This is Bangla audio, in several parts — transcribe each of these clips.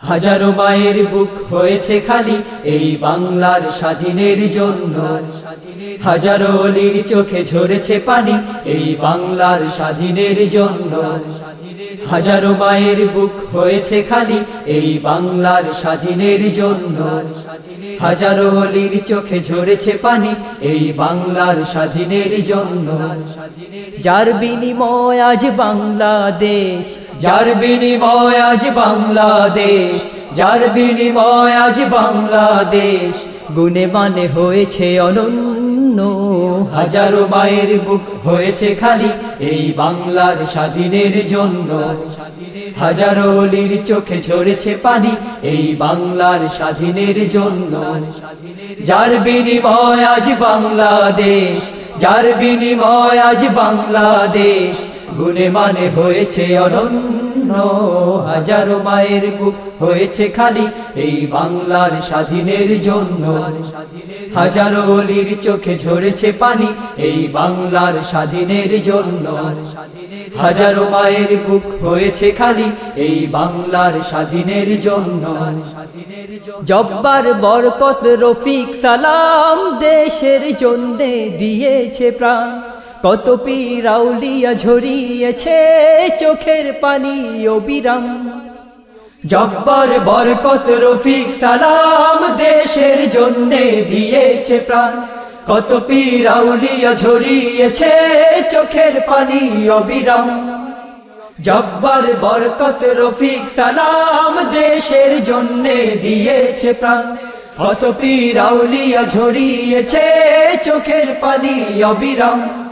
হাজারো মায়ের বুক হয়েছে খালি এই বাংলার স্বাধীনের জন্য। হাজারো অলির চোখে ঝরেছে পানি এই বাংলার স্বাধীনের জন্য। হাজারো মায়ের বুক হয়েছে খালি এই বাংলার স্বাধীনের জন্য। হাজারো অলির চোখে ঝরেছে পানি, এই বাংলার স্বাধীনের জন্য যার বিনিময় আজ বাংলাদেশ, যার বিনিময় আজ বাংলাদেশ, যার বিনিময় আজ বাংলাদেশ, গুণে মানে হয়েছে অনন্য হাজারো মায়ের বুক হয়েছে খালি এই বাংলার স্বাধীনের জন্য। হাজারো অলির চোখে ঝরেছে পানি এই বাংলার স্বাধীনের জন্য। যার বিনিময় আজ বাংলাদেশ, যার বিনিময় আজ বাংলাদেশ গুণে মানে হয়েছে অনন্য, হাজারো মায়ের বুক হয়েছে খালি এই বাংলার স্বাধীনের জন্য। হাজারো অলির চোখে ঝরেছে পানি এই বাংলার স্বাধীনের জন্য। হাজারো মায়ের বুক হয়েছে খালি এই বাংলার স্বাধীনের জন্য। জব্বার বরকত রফিক সালাম দেশের জন্যে দিয়েছে প্রাণ। কত পীরাউলিয়া ঝরিয়েছে চোখের পানি অবিরাম। জব্বর বরকত রফিক সালাম দেশের জন্যে দিয়েছে প্রাণ। কত পীরাউলিয়া ঝরিয়েছে চোখের পানি অবিরাম। জব্বর বরকত রফিক সালাম দেশের জন্যে দিয়েছে প্রাণ। কত পীরাউলিয়া ঝরিয়েছে চোখের পানি অবিরাম।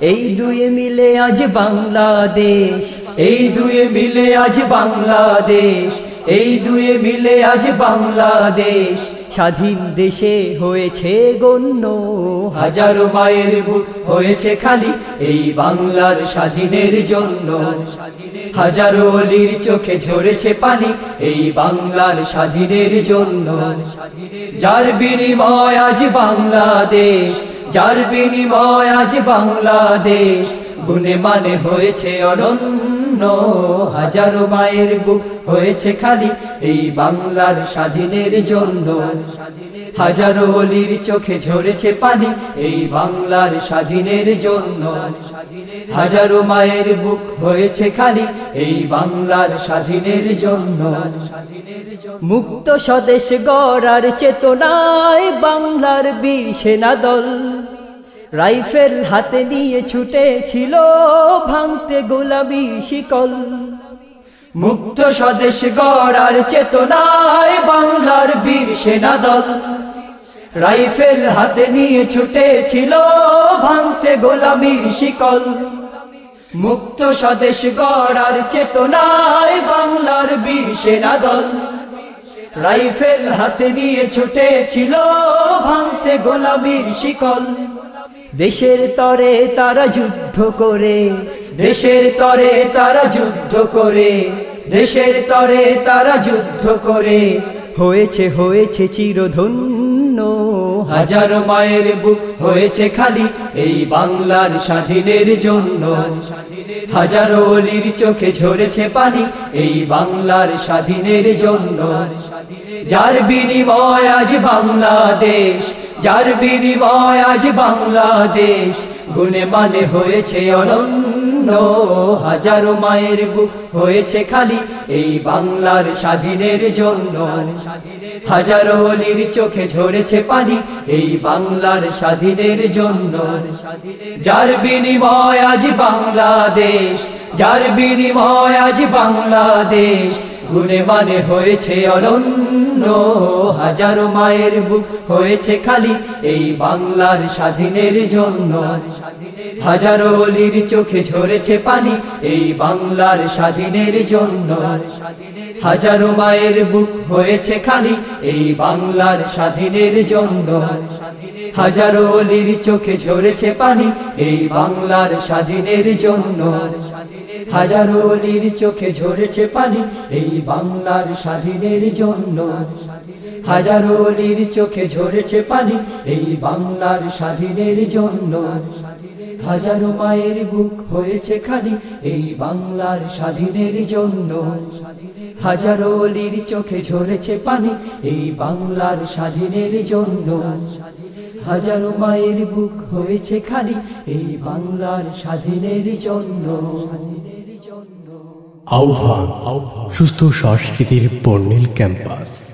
এই দুয়ে মিলে আজ বাংলাদেশ। এই দুয়ে মিলে আজ বাংলাদেশ। এই দুয়ে মিলে আজ বাংলাদেশ। স্বাধীন দেশে হয়েছে গণ্য। হাজারো মায়ের বুক হয়েছে খালি এই বাংলার স্বাধীনের জন্য। হাজারো অলির চোখে ঝরেছে পানি এই বাংলার স্বাধীনের জন্য। যার বিনিময় আজ বাংলাদেশ। যার বিনিময় আজ বাংলাদেশ গুনে মানে হয়েছে অনন্য। হাজারো মায়ের বুক হয়েছে খালি। এই বাংলার স্বাধীনের জন্য হাজারো অলির চোখে ঝরেছে পানি। এই বাংলার স্বাধীনের জন্য হাজারো মায়ের বুক হয়েছে খালি। এই বাংলার স্বাধীনের জন্য মুক্ত স্বদেশ গড়ার চেতনায় বাংলার বীর সেনা দল রাইফেল হাতে নিয়ে ছুটেছিল ভাঙতে গোলামি শিকল। মুক্ত স্বদেশ গড়ার চেতনায় বাংলার বীর সেনা দল। রাইফেল হাতে নিয়ে ছুটেছিল ভাঙতে গোলামির শিকল। মুক্ত স্বদেশ গড়ার চেতনায় বাংলার বীর সেনা দল। রাইফেল হাতে নিয়ে ছুটেছিল ভাঙতে গোলামির শিকল। দেশের তরে তারা যুদ্ধ করে, দেশের তরে তারা যুদ্ধ করে, দেশের তরে তারা যুদ্ধ করে। হয়েছে হয়েছে চিরধন্য, হাজারো মায়ের বুক হয়েছে খালি এই বাংলার স্বাধীনের জন্য। হাজারো চোখে ঝরেছে পানি, এই বাংলার স্বাধীনের জন্য। যার বিনিময় আজ বাংলাদেশ, যার বিনিময় আজ বাংলাদেশ, গুণে মানে হয়েছে অনন্য। হাজারো মায়ের বুক হয়েছে খালি এই বাংলার স্বাধীনের জন্য। হাজারো অলির চোখে ঝরেছে পানি এই বাংলার স্বাধীনের জন্য। যার বিনিময় আজ বাংলাদেশ, যার বিনিময় আজ বাংলাদেশ গুণে মানে হয়েছে অনন্য, হাজারো মায়ের বুক হয়েছে খালি এই বাংলার স্বাধীনের জন্য। হাজারো অলির চোখে ঝরেছে পানি এই বাংলার স্বাধীনের জন্য। হাজারো মায়ের বুক হয়েছে খালি এই বাংলার স্বাধীনের জন্য। হাজারো অলির চোখে ঝরেছে পানি এই বাংলার স্বাধীনের জন্য। হাজারো অলির চোখে ঝরেছে পানি, এই বাংলার স্বাধীনের জন্য। হাজারো অলির চোখে ঝরেছে পানি, এই বাংলার স্বাধীনের জন্য। হাজারো মায়ের বুক হয়েছে খালি এই বাংলার স্বাধীনের জন্য। হাজারো অলির চোখে ঝরেছে পানি, এই বাংলার স্বাধীনের জন্য। হাজারো মায়ের বুক হয়েছে খালি এই বাংলার স্বাধীনের জন্য। আহ্বান সুস্থ সংস্কৃতির বর্ণিল ক্যাম্পাস।